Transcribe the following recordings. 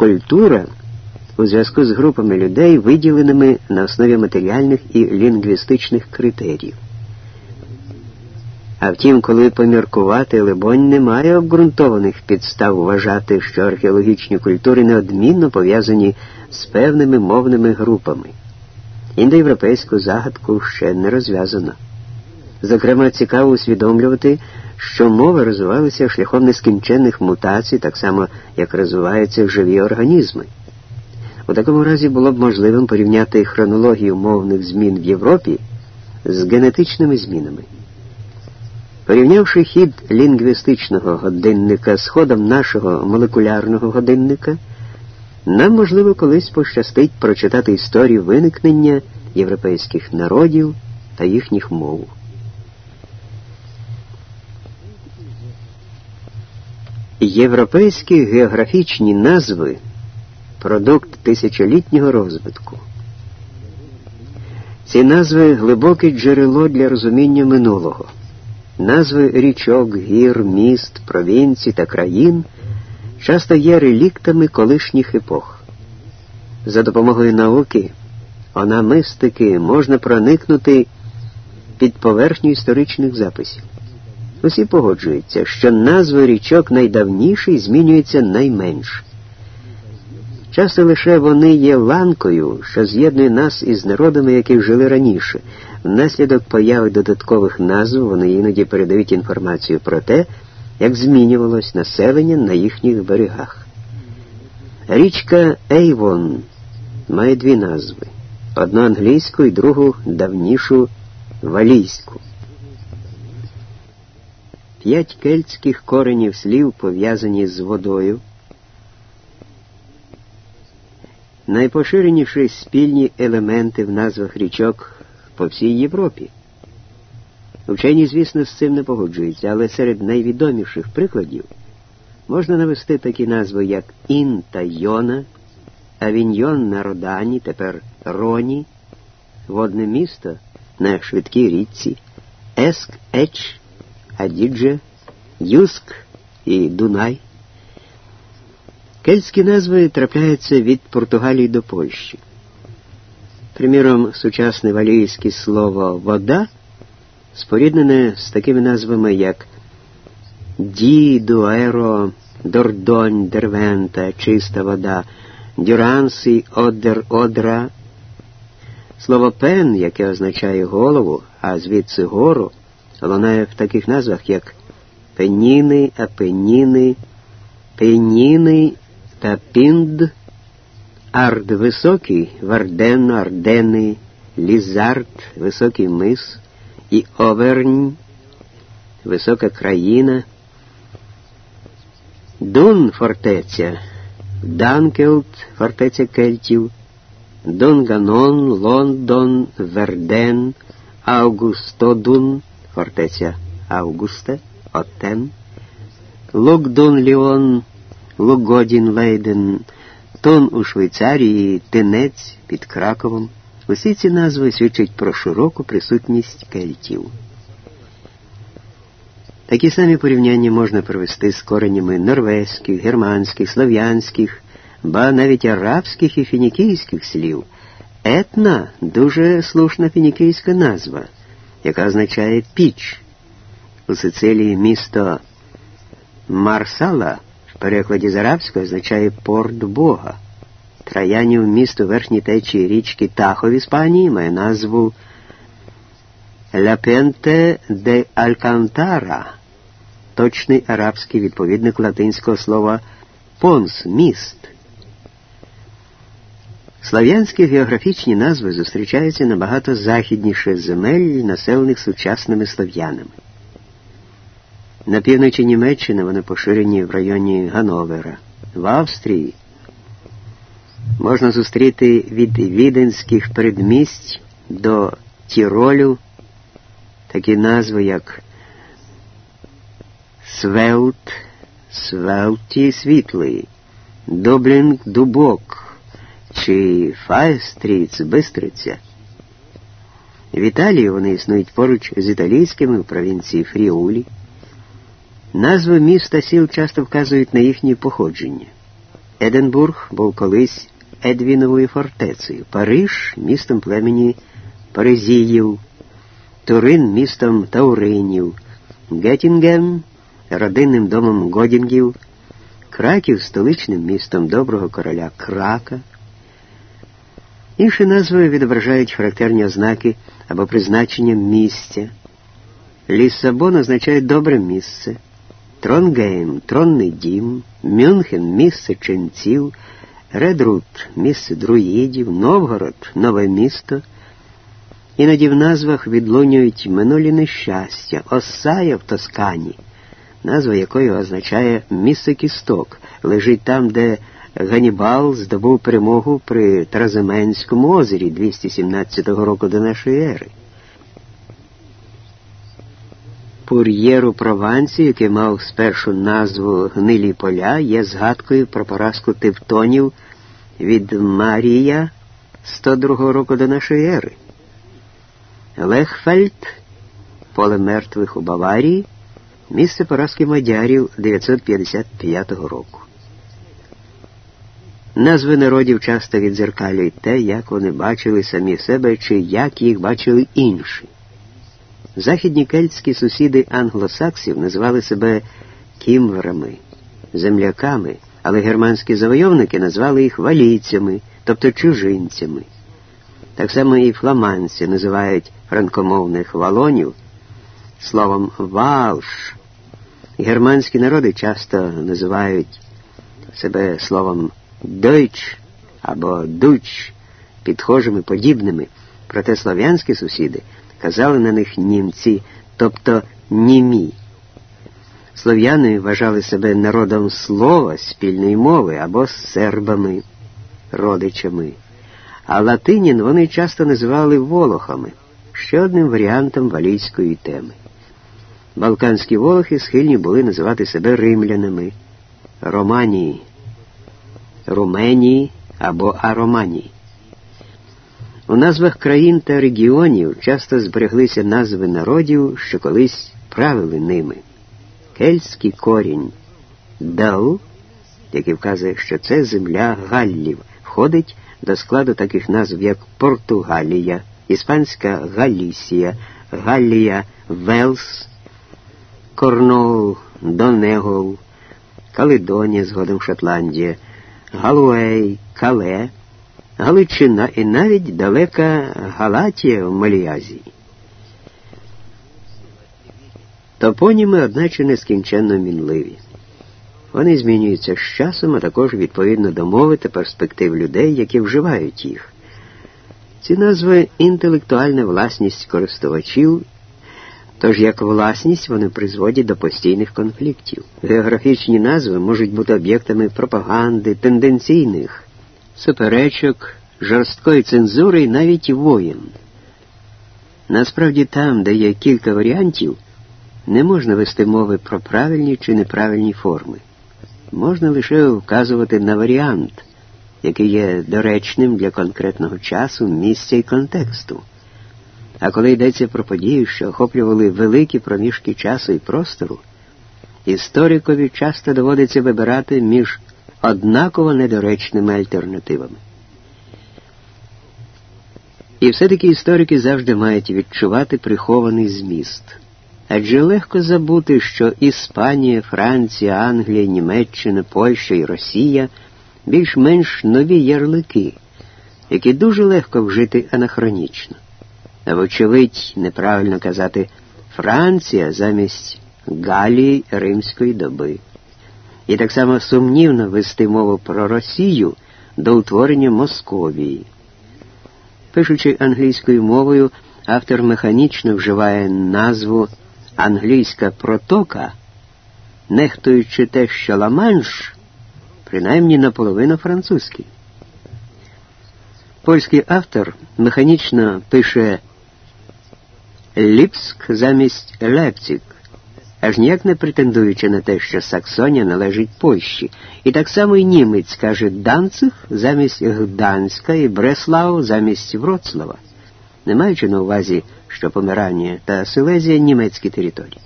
культура у зв'язку з групами людей, виділеними на основі матеріальних і лінгвістичних критеріїв. А втім, коли поміркувати, либонь, немає обґрунтованих підстав вважати, що археологічні культури неодмінно пов'язані з певними мовними групами. Індоєвропейську загадку ще не розв'язано. Зокрема, цікаво усвідомлювати, що мови розвивалися шляхом нескінченних мутацій, так само, як розвиваються живі організми. У такому разі було б можливим порівняти хронологію мовних змін в Європі з генетичними змінами. Порівнявши хід лінгвістичного годинника з ходом нашого молекулярного годинника, нам, можливо, колись пощастить прочитати історію виникнення європейських народів та їхніх мов. Європейські географічні назви продукт тисячолітнього розвитку. Ці назви глибоке джерело для розуміння минулого. Назви річок, гір, міст, провінцій та країн часто є реліктами колишніх епох. За допомогою науки, мистики можна проникнути під поверхню історичних записів. Усі погоджуються, що назви річок найдавніші змінюються найменш. Часто лише вони є ланкою, що з'єднує нас із народами, які жили раніше. Внаслідок появи додаткових назв вони іноді передають інформацію про те, як змінювалось населення на їхніх берегах. Річка Ейвон має дві назви: одну англійську і другу давнішу валійську. П'ять кельтських коренів слів пов'язані з водою. Найпоширеніші спільні елементи в назвах річок по всій Європі. Вчені, звісно, з цим не погоджуються, але серед найвідоміших прикладів можна навести такі назви, як Ін та Йона, Авіньйон на Родані, тепер Роні, водне місто на швидкій річці, Еск, Еч, Адідже, Юск і Дунай. Кельтські назви трапляються від Португалії до Польщі. Приміром, сучасне валійське слово вода споріднене з такими назвами, як Ді, Дуеро, Дордонь, Дервента, чиста вода, Дюранси, Одер, Одра. Слово пен, яке означає голову, а звідси гору, лунає в таких назвах, як Пеніни, Апеніни, Пеніни та Пінд, Ард високий, Варден, Ардени, Лізард, високий мис і Овернь, висока країна, Дун фортеця, Данкелт, фортеця Кельтів, Донганон, Лондон, Верден, Аугустодун, фортеця Августа, Отен, Лукдон Ліон, Лугодін Лейден, Тон у Швейцарії, Тинець під Краковом. Усі ці назви свідчать про широку присутність кельтів. Такі самі порівняння можна провести з коренями норвезьких, германських, слов'янських, ба навіть арабських і фінікійських слів. Етна дуже слушна фінікійська назва, яка означає піч. У Сицилії місто Марсала в перекладі з арабської означає порт Бога. Траянів місто верхній течії річки Тахо в Іспанії має назву Ляпенте де Алькантара, точний арабський відповідник латинського слова понс міст. Слав'янські географічні назви зустрічаються набагато західніше земель, населених сучасними слов'янами. На півночі Німеччини вони поширені в районі Гановера, в Австрії можна зустріти від віденських передмість до Тіролю такі назви, як Свелт, Свелті світлий, Доблінг Дубок чи Файстріц Бистриця. В Італії вони існують поруч з італійськими в провінції Фріулі. Назви міста сіл часто вказують на їхнє походження. Единбург був колись Едвіновою фортецею, Париж містом племені Паризіїв, Турин містом Тауринів, Геттінгем родинним домом Годінгів, Краків столичним містом доброго короля Крака. Інші назви відображають характерні ознаки або призначення місця. Ліссабон означає добре місце, Тронгейм тронний дім, Мюнхен місце ченців, Редрут місце друїдів, Новгород нове місто. Іноді в назвах відлунюють минулі нещастя, Осая в Тоскані, назва якої означає місце кісток, лежить там, де Ганібал здобув перемогу при Тразименському озері 217 року до нашої ери. Пур'єру Провансі, який мав спершу назву Гнилі поля, є згадкою про поразку тевтонів від Марія 102 року до нашої ери. Лехфельд, поле мертвих у Баварії, місце поразки мадярів 955 року. Назви народів часто відзеркалюють те, як вони бачили самі себе чи як їх бачили інші. Західні кельтські сусіди англосаксів називали себе кімверами, земляками, але германські завойовники назвали їх валійцями, тобто чужинцями. Так само і фламандці називають франкомовних валонів словом валш. Германські народи часто називають себе словом дойч або дуч, підхожими подібними, проте слов'янські сусіди казали на них німці, тобто німі. Слов'яни вважали себе народом слова, спільної мови або сербами, родичами, а латинін вони часто називали волохами, ще одним варіантом валійської теми. Балканські волохи схильні були називати себе римлянами, Романії, Руменії або Ароманії. У назвах країн та регіонів часто збереглися назви народів, що колись правили ними. Кельтський корінь дал, який вказує, що це земля Галлів, входить до складу таких назв, як Португалія, Іспанська Галісія, Галлія, Велс, Корнвол, Донегол, Каледонія, згодом Шотландія, Галуей, Кале. Галичина і навіть далека Галатія в Маліазії. Топоніми, одначе, нескінченно мінливі. Вони змінюються з часом, а також відповідно до мови та перспектив людей, які вживають їх. Ці назви інтелектуальна власність користувачів, тож як власність вони призводять до постійних конфліктів. Географічні назви можуть бути об'єктами пропаганди, тенденційних суперечок, жорсткої цензури і навіть воєн. Насправді там, де є кілька варіантів, не можна вести мови про правильні чи неправильні форми. Можна лише вказувати на варіант, який є доречним для конкретного часу, місця і контексту. А коли йдеться про події, що охоплювали великі проміжки часу і простору, історикові часто доводиться вибирати між однаково недоречними альтернативами. І все-таки історики завжди мають відчувати прихований зміст. Адже легко забути, що Іспанія, Франція, Англія, Німеччина, Польща і Росія більш-менш нові ярлики, які дуже легко вжити анахронічно. Вочевидь, неправильно казати Франція замість Галії римської доби і так само сумнівно вести мову про Росію до утворення Московії. Пишучи англійською мовою, автор механічно вживає назву англійська протока, нехтуючи те, що Ла-Манш принаймні наполовину французький. Польський автор механічно пише Ліпск замість Лепцік аж ніяк не претендуючи на те, що Саксонія належить Польщі. І так само і німець каже Данцих замість Гданська і Бреслав замість Вроцлава, не маючи на увазі, що Помирання та Силезія німецькі території.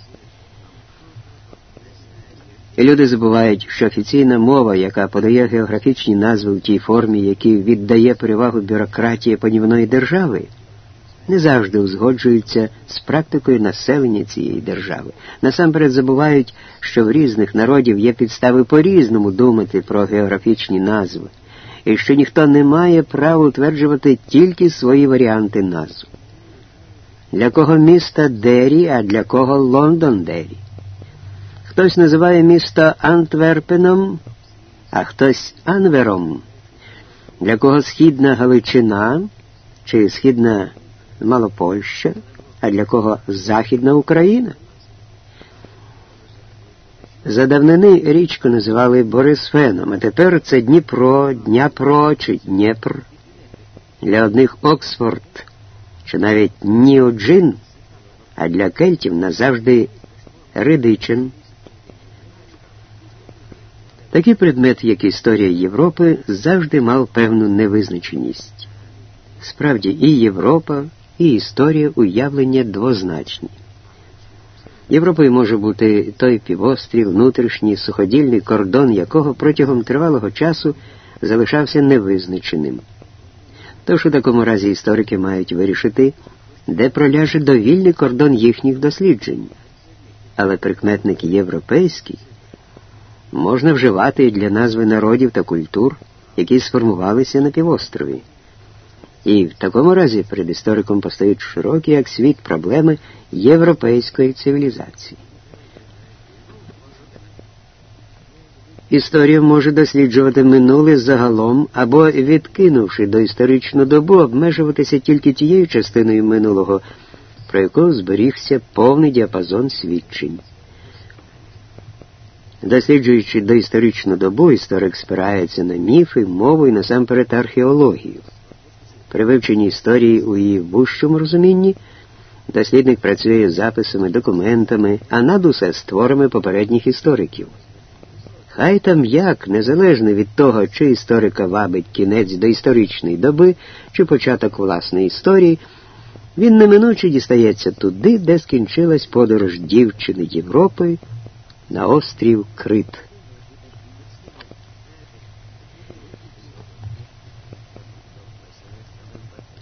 Люди забувають, що офіційна мова, яка подає географічні назви в тій формі, які віддає перевагу бюрократії панівної держави, не завжди узгоджуються з практикою населення цієї держави. Насамперед забувають, що в різних народів є підстави по-різному думати про географічні назви, і що ніхто не має права утверджувати тільки свої варіанти назв. Для кого міста Дері, а для кого Лондон Дері. Хтось називає місто Антверпеном, а хтось Анвером. Для кого східна Галичина чи східна Малопольща, а для кого Західна Україна. За давнини річку називали Борисфеном, а тепер це Дніпро, Дняпро чи Дніпр. Для одних Оксфорд чи навіть Ніоджин, а для кельтів назавжди Ридичин. Такий предмет, як історія Європи, завжди мав певну невизначеність. Справді, і Європа, і історія уявлення двозначні. Європою може бути той півострів, внутрішній суходільний кордон, якого протягом тривалого часу залишався невизначеним. Тож у такому разі історики мають вирішити, де проляже довільний кордон їхніх досліджень. Але прикметник європейський можна вживати для назви народів та культур, які сформувалися на півострові. І в такому разі перед істориком постають широкі, як світ, проблеми європейської цивілізації. Історія може досліджувати минуле загалом або, відкинувши до історичну добу, обмежуватися тільки тією частиною минулого, про яку зберігся повний діапазон свідчень. Досліджуючи доісторичну добу, історик спирається на міфи, мову і насамперед археологію. При вивченні історії у її вущому розумінні дослідник працює з записами, документами, а над усе з творами попередніх істориків. Хай там як, незалежно від того, чи історика вабить кінець доісторичної доби, чи початок власної історії, він неминуче дістається туди, де скінчилась подорож дівчини Європи на острів Крит.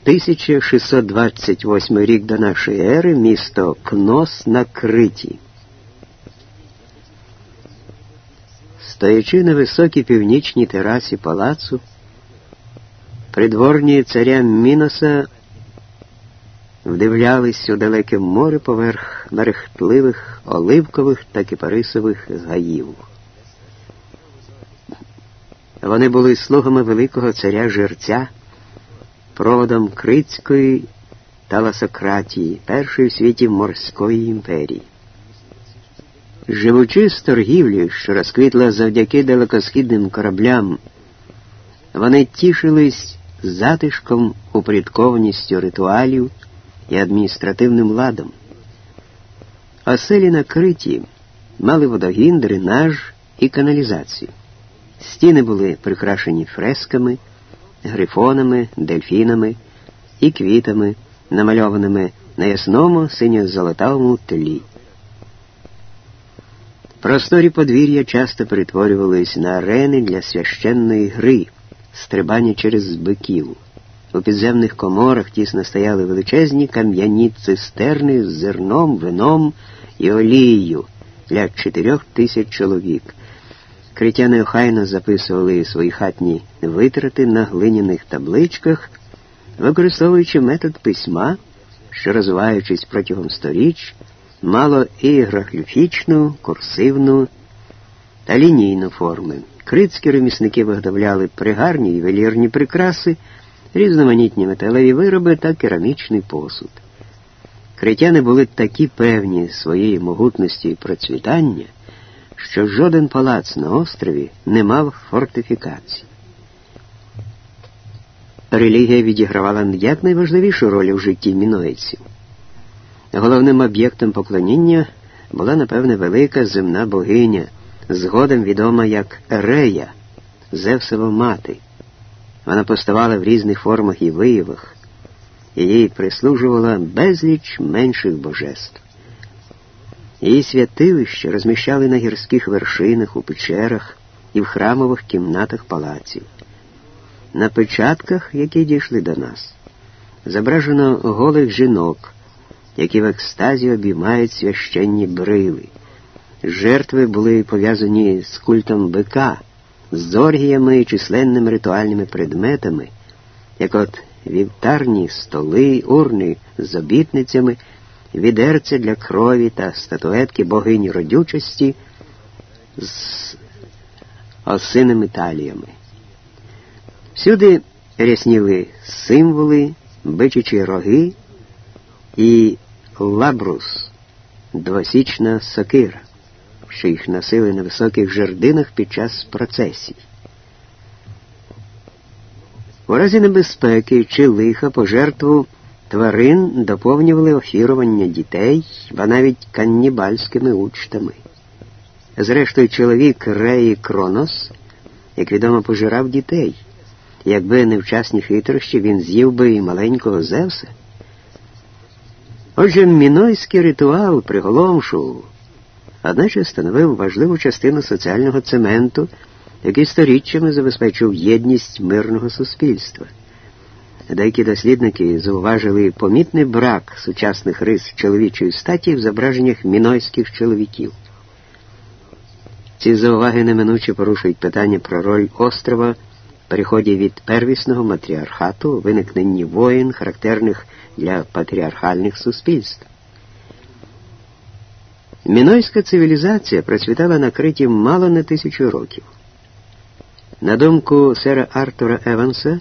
1628 рік до нашої ери місто Кнос на Криті. Стоячи на високій північній терасі палацу, придворні царя Міноса вдивлялись у далеке море поверх мерехтливих оливкових та кипарисових гаїв. Вони були слугами великого царя жерця проводом Критської таласократії, першої в світі морської імперії. Живучи з торгівлі, що розквітла завдяки далекосхідним кораблям, вони тішились затишком, упорядкованістю ритуалів і адміністративним ладом. Оселі на Криті мали водогін, дренаж і каналізацію. Стіни були прикрашені фресками грифонами, дельфінами і квітами, намальованими на ясному синьо-золотавому тлі. Просторі подвір'я часто перетворювались на арени для священної гри, стрибання через биків. У підземних коморах тісно стояли величезні кам'яні цистерни з зерном, вином і олією для чотирьох тисяч чоловік. Критяни охайно записували свої хатні витрати на глиняних табличках, використовуючи метод письма, що, розвиваючись протягом сторіч, мало і графічну, курсивну та лінійну форми. Критські ремісники виготовляли пригарні ювелірні прикраси, різноманітні металеві вироби та керамічний посуд. Критяни були такі певні своєї могутності і процвітання що жоден палац на острові не мав фортифікацій. Релігія відігравала якнайважливішу роль у житті мінойців. Головним об'єктом поклоніння була, напевне, велика земна богиня, згодом відома як Рея, Зевсова мати. Вона поставала в різних формах і виявах, і їй прислужувала безліч менших божеств. Її святилище розміщали на гірських вершинах, у печерах і в храмових кімнатах палаців. На печатках, які дійшли до нас, зображено голих жінок, які в екстазі обіймають священні брили. Жертви були пов'язані з культом бика, з оргіями і численними ритуальними предметами, як от вівтарні столи, урни з обітницями, відерця для крові та статуетки богині родючості з осиними таліями. Всюди рясніли символи, бичачі роги і лабрус, двосічна сокира, що їх носили на високих жердинах під час процесій. У разі небезпеки чи лиха пожертву тварин доповнювали офірування дітей, ба навіть каннібальськими учтами. Зрештою, чоловік Реї Кронос, як відомо, пожирав дітей. Якби невчасні хитрощі, він з'їв би і маленького Зевса. Отже, мінойський ритуал приголомшував, одначе становив важливу частину соціального цементу, який сторіччями забезпечив єдність мирного суспільства. Деякі дослідники зауважили помітний брак сучасних рис чоловічої статі в зображеннях мінойських чоловіків. Ці зауваги неминуче порушують питання про роль острова в переході від первісного матріархату, виникненні воїн, характерних для патріархальних суспільств. Мінойська цивілізація процвітала на Криті мало не тисячу років. На думку сера Артура Еванса,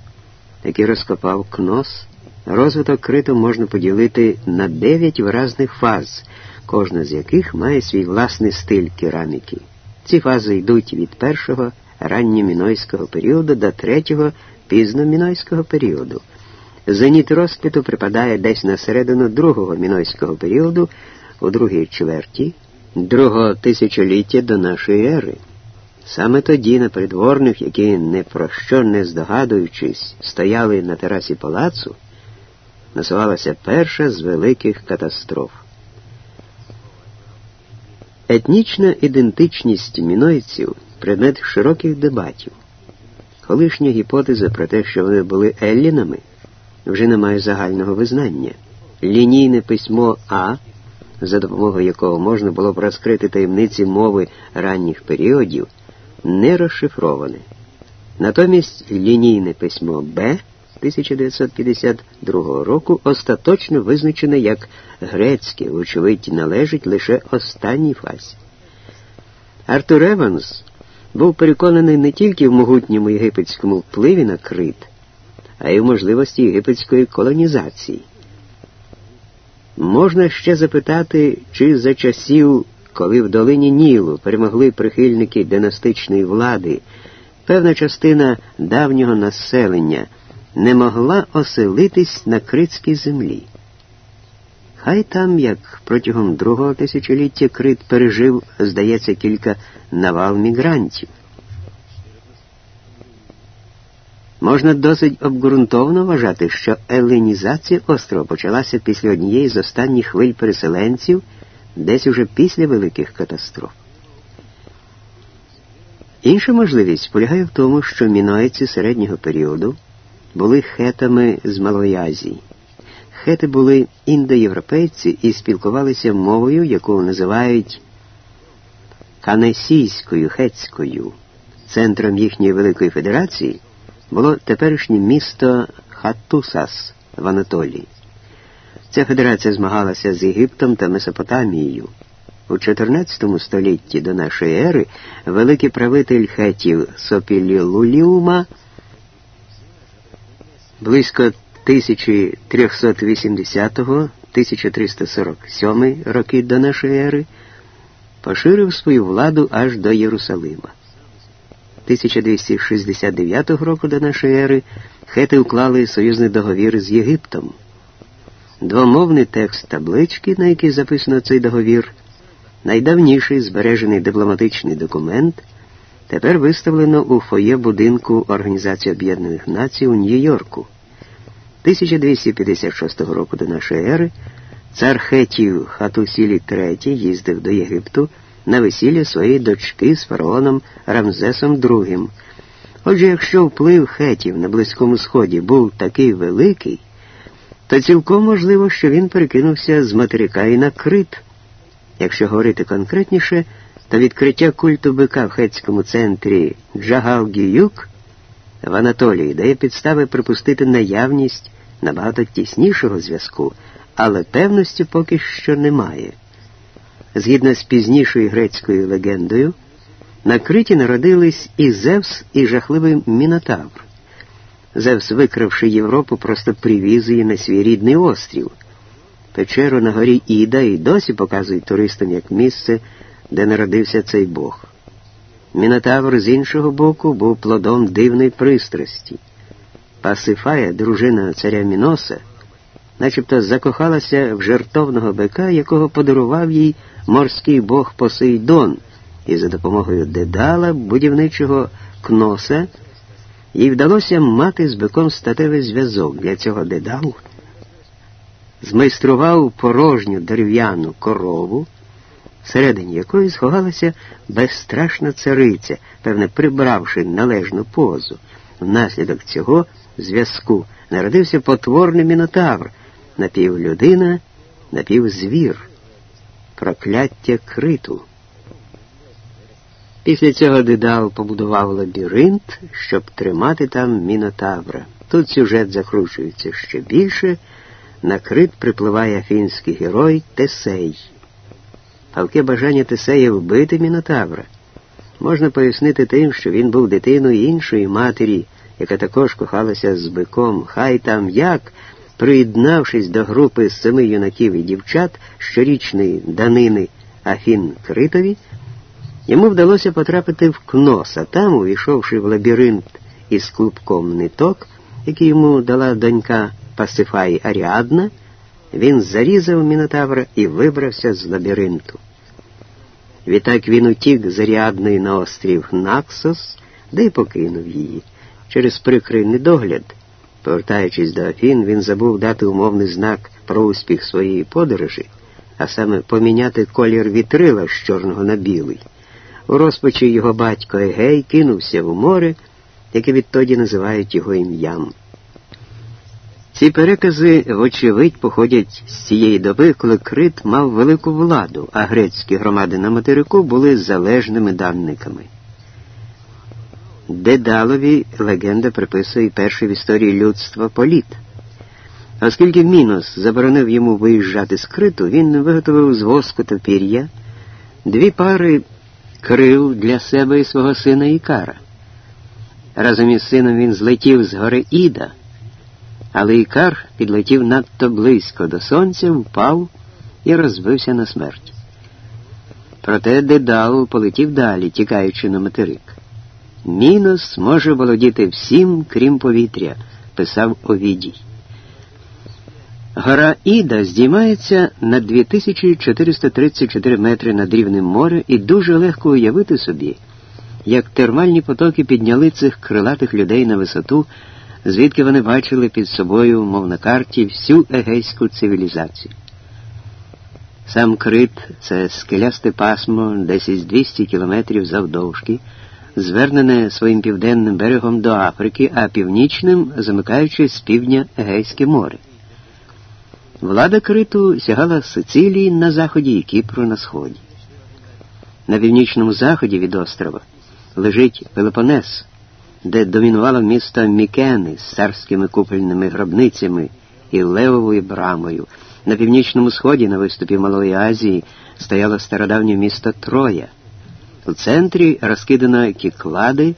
який розкопав кнос, розвиток криту можна поділити на дев'ять виразних фаз, кожна з яких має свій власний стиль кераміки. Ці фази йдуть від першого ранньомінойського періоду до третього пізномінойського періоду. Зеніт розквіту припадає десь на середину другого мінойського періоду, у другій чверті, другого тисячоліття до нашої ери. Саме тоді на придворних, які не про що не здогадуючись, стояли на терасі палацу, насувалася перша з великих катастроф. Етнічна ідентичність мінойців предмет широких дебатів. Колишня гіпотеза про те, що вони були еллінами, вже не має загального визнання. Лінійне письмо А, за допомогою якого можна було б розкрити таємниці мови ранніх періодів, не розшифроване. Натомість лінійне письмо Б 1952 року остаточно визначене як грецьке, вочевидь, належить лише останній фазі. Артур Еванс був переконаний не тільки в могутньому єгипетському впливі на Крит, а й в можливості єгипетської колонізації. Можна ще запитати, чи за часів, коли в долині Нілу перемогли прихильники династичної влади, певна частина давнього населення не могла оселитись на критській землі. Хай там, як протягом другого тисячоліття Крит пережив, здається, кілька навал мігрантів. Можна досить обґрунтовно вважати, що еленізація острова почалася після однієї з останніх хвиль переселенців, десь уже після великих катастроф. Інша можливість полягає в тому, що мінойці середнього періоду були хетами з Малої Азії. Хети були індоєвропейці і спілкувалися мовою, яку називають Канесійською хетською. Центром їхньої Великої Федерації було теперішнє місто Хатусас в Анатолії. Ця федерація змагалася з Єгиптом та Месопотамією. У XIV столітті до нашої ери великий правитель хетів Сопілілуліума близько 1380-1347 роки до нашої ери поширив свою владу аж до Єрусалима. 1269 року до нашої ери хети уклали союзний договір з Єгиптом. Двомовний текст таблички, на який записано цей договір, найдавніший збережений дипломатичний документ, тепер виставлено у фоє будинку Організації Об'єднаних Націй у Нью-Йорку. 1256 року до нашої ери Цар Хетів Хатусілі III їздив до Єгипту на весілля своєї дочки з фараоном Рамзесом II. Отже, якщо вплив хетів на Близькому Сході був такий великий, то цілком можливо, що він перекинувся з материка і на Крит. Якщо говорити конкретніше, то відкриття культу бика в хетському центрі Джагал-Гіюк в Анатолії дає підстави припустити наявність набагато тіснішого зв'язку, але певності поки що немає. Згідно з пізнішою грецькою легендою, на Криті народились і Зевс, і жахливий Мінотавр. Зевс, викравши Європу, просто привіз її на свій рідний острів. Печеру на горі Іда і досі показують туристам як місце, де народився цей Бог. Мінотавр з іншого боку був плодом дивної пристрасті. Пасифая, дружина царя Міноса, начебто закохалася в жертовного бика, якого подарував їй морський бог Посейдон, і за допомогою дедала будівничого кноса їй вдалося мати з биком статевий зв'язок. Для цього дедал змайстрував порожню дерев'яну корову, всередині якої сховалася безстрашна цариця, певне, прибравши належну позу. Внаслідок цього зв'язку народився потворний мінотавр, напівлюдина, напівзвір, прокляття криту. Після цього Дедал побудував лабіринт, щоб тримати там мінотавра. Тут сюжет закручується ще більше. На крит припливає афінський герой Тесей. Палке бажання Тесея вбити мінотавра можна пояснити тим, що він був дитиною іншої матері, яка також кохалася з биком. Хай там як, приєднавшись до групи семи юнаків і дівчат щорічної данини Афін Критові, Йому вдалося потрапити в кнос, а там, увійшовши в лабіринт із клубком ниток, який йому дала донька Пасифай Аріадна, він зарізав мінотавра і вибрався з лабіринту. Відтак він утік з Аріадної на острів Наксос, де й покинув її. Через прикрий недогляд, повертаючись до Афін, він забув дати умовний знак про успіх своєї подорожі, а саме поміняти колір вітрила з чорного на білий. У розпачі його батько Егей кинувся в море, яке відтоді називають його ім'ям. Ці перекази, вочевидь, походять з цієї доби, коли Крит мав велику владу, а грецькі громади на материку були залежними данниками. Дедалові легенда приписує перший в історії людства політ. Оскільки Мінос заборонив йому виїжджати з Криту, він виготовив з воску та пір'я дві пари крил для себе і свого сина Ікара. Разом із сином він злетів з гори Іда, але Ікар підлетів надто близько до сонця, впав і розбився на смерть. Проте Дедал полетів далі, тікаючи на материк. Мінус може володіти всім, крім повітря, писав Овідій. Гора Іда здіймається на 2434 метри над рівнем моря і дуже легко уявити собі, як термальні потоки підняли цих крилатих людей на висоту, звідки вони бачили під собою, мов на карті, всю егейську цивілізацію. Сам Крит це скелясте пасмо, десь із 200 кілометрів завдовжки, звернене своїм південним берегом до Африки, а північним замикаючи з півдня Егейське море. Влада Криту сягала Сицилії на заході і Кіпру на сході. На північному заході від острова лежить Пелопонес, де домінувало місто Мікени з царськими купольними гробницями і левовою брамою. На північному сході, на виступі Малої Азії, стояло стародавнє місто Троя. У центрі розкидано кіклади,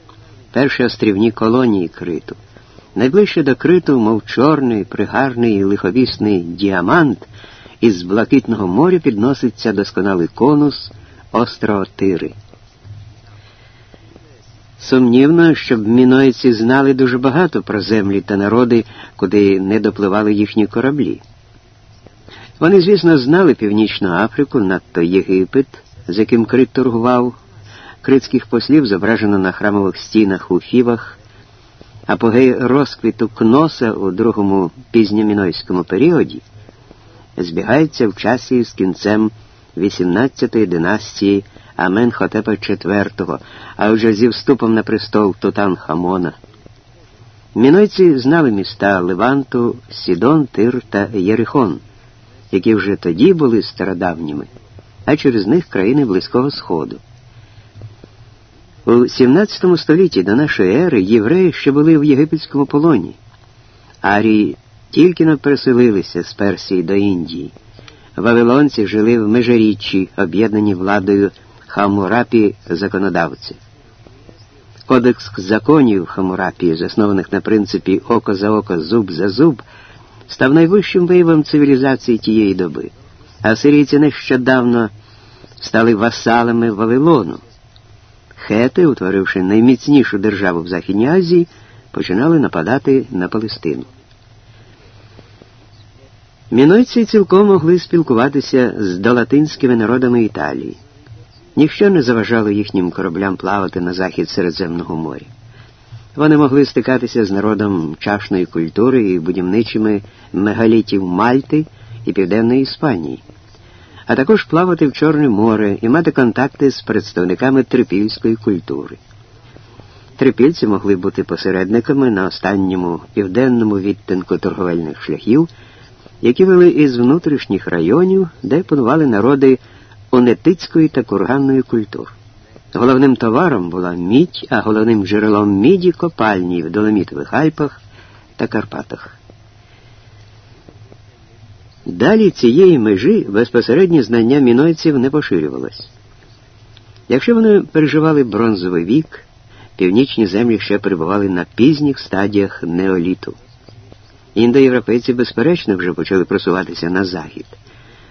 перші острівні колонії Криту. Найближче до криту, мов чорний, пригарний і лиховісний діамант, із блакитного моря підноситься досконалий конус острова Тири. Сумнівно, щоб мінойці знали дуже багато про землі та народи, куди не допливали їхні кораблі. Вони, звісно, знали Північну Африку, надто Єгипет, з яким крит торгував, критських послів зображено на храмових стінах у Фівах апогей розквіту кноса у другому пізньомінойському періоді, збігається в часі з кінцем 18-ї династії Аменхотепа IV, а вже зі вступом на престол Тутанхамона. Мінойці знали міста Леванту, Сідон, Тир та Єрихон, які вже тоді були стародавніми, а через них країни Близького Сходу. У 17 столітті до нашої ери євреї ще були в єгипетському полоні. Арії тільки не переселилися з Персії до Індії. Вавилонці жили в межиріччі, об'єднані владою Хамурапі законодавці. Кодекс законів Хамурапі, заснованих на принципі око за око, зуб за зуб, став найвищим виявом цивілізації тієї доби, а сирійці нещодавно стали васалами Вавилону. Хети, утворивши найміцнішу державу в Західній Азії, починали нападати на Палестину. Мінойці цілком могли спілкуватися з долатинськими народами Італії. Ніщо не заважало їхнім кораблям плавати на захід Середземного моря. Вони могли стикатися з народом чашної культури і будівничими мегалітів Мальти і Південної Іспанії, а також плавати в Чорне море і мати контакти з представниками трипільської культури. Трипільці могли бути посередниками на останньому південному відтинку торговельних шляхів, які вели із внутрішніх районів, де панували народи онетицької та курганної культур. Головним товаром була мідь, а головним джерелом міді копальні в Доломітових Альпах та Карпатах. Далі цієї межі безпосереднє знання мінойців не поширювалось. Якщо вони переживали бронзовий вік, північні землі ще перебували на пізніх стадіях неоліту. Індоєвропейці, безперечно, вже почали просуватися на захід.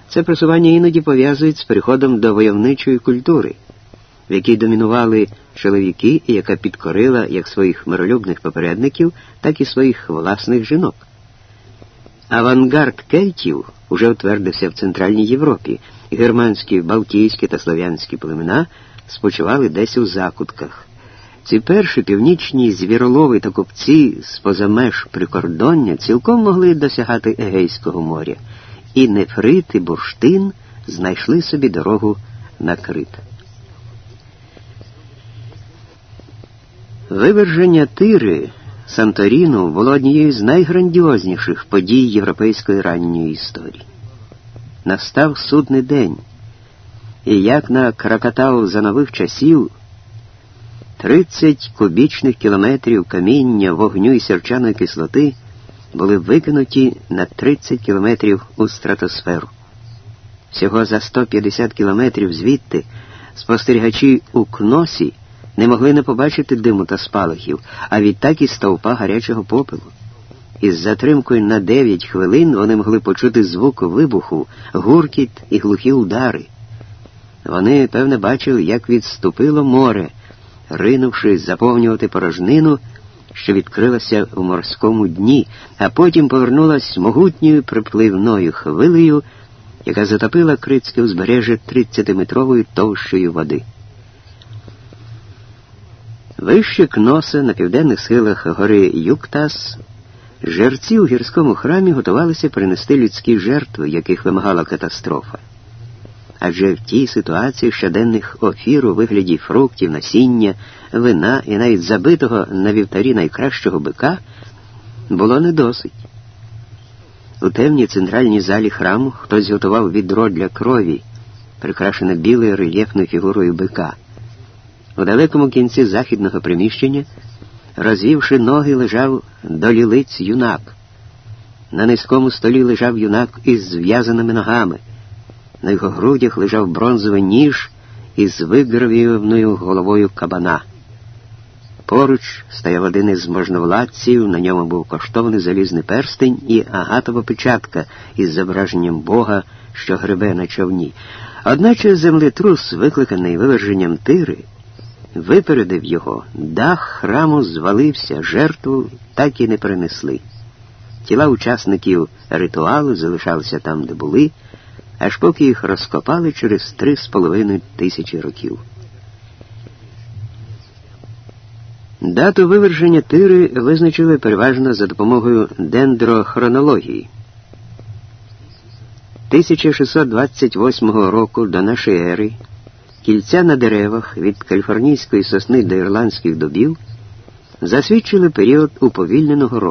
Це просування іноді пов'язують з переходом до войовничої культури, в якій домінували чоловіки і яка підкорила як своїх миролюбних попередників, так і своїх власних жінок. Авангард кельтів уже утвердився в Центральній Європі, германські, балтійські та слов'янські племена спочивали десь у закутках. Ці перші північні звіролови та купці з поза меж прикордоння цілком могли досягати Егейського моря і нефрит і бурштин знайшли собі дорогу на крит. Виверження Тири Санторіну було однією з найграндіозніших подій європейської ранньої історії. Настав судний день, і як на Кракатау за нових часів 30 кубічних кілометрів каміння, вогню і сірчаної кислоти були викинуті на 30 кілометрів у стратосферу. Всього за 150 кілометрів звідти спостерігачі у кносі не могли не побачити диму та спалахів, а відтак і стовпа гарячого попелу. Із затримкою на 9 хвилин вони могли почути звук вибуху, гуркіт і глухі удари. Вони, певне, бачили, як відступило море, ринувши заповнювати порожнину що відкрилася в морському дні, а потім повернулась могутньою припливною хвилею, яка затопила критське узбережжя 30-метровою товщою води. Вище кноса на південних схилах гори Юктас жерці у гірському храмі готувалися принести людські жертви, яких вимагала катастрофа адже в тій ситуації щоденних офір у вигляді фруктів, насіння, вина і навіть забитого на вівтарі найкращого бика було не досить. У темній центральній залі храму хтось готував відро для крові, прикрашене білою рельєфною фігурою бика. У далекому кінці західного приміщення, розвівши ноги, лежав до лілиць юнак. На низькому столі лежав юнак із зв'язаними ногами. На його грудях лежав бронзовий ніж із вигравійованою головою кабана. Поруч стояв один із можновладців, на ньому був коштовний залізний перстень і агатова печатка із зображенням Бога, що гребе на човні. Одначе землетрус, викликаний виверженням тири, випередив його, дах храму звалився, жертву так і не принесли. Тіла учасників ритуалу залишалися там, де були аж поки їх розкопали через три з половиною тисячі років. Дату виверження тири визначили переважно за допомогою дендрохронології. 1628 року до нашої ери кільця на деревах від каліфорнійської сосни до ірландських дубів засвідчили період уповільненого росту.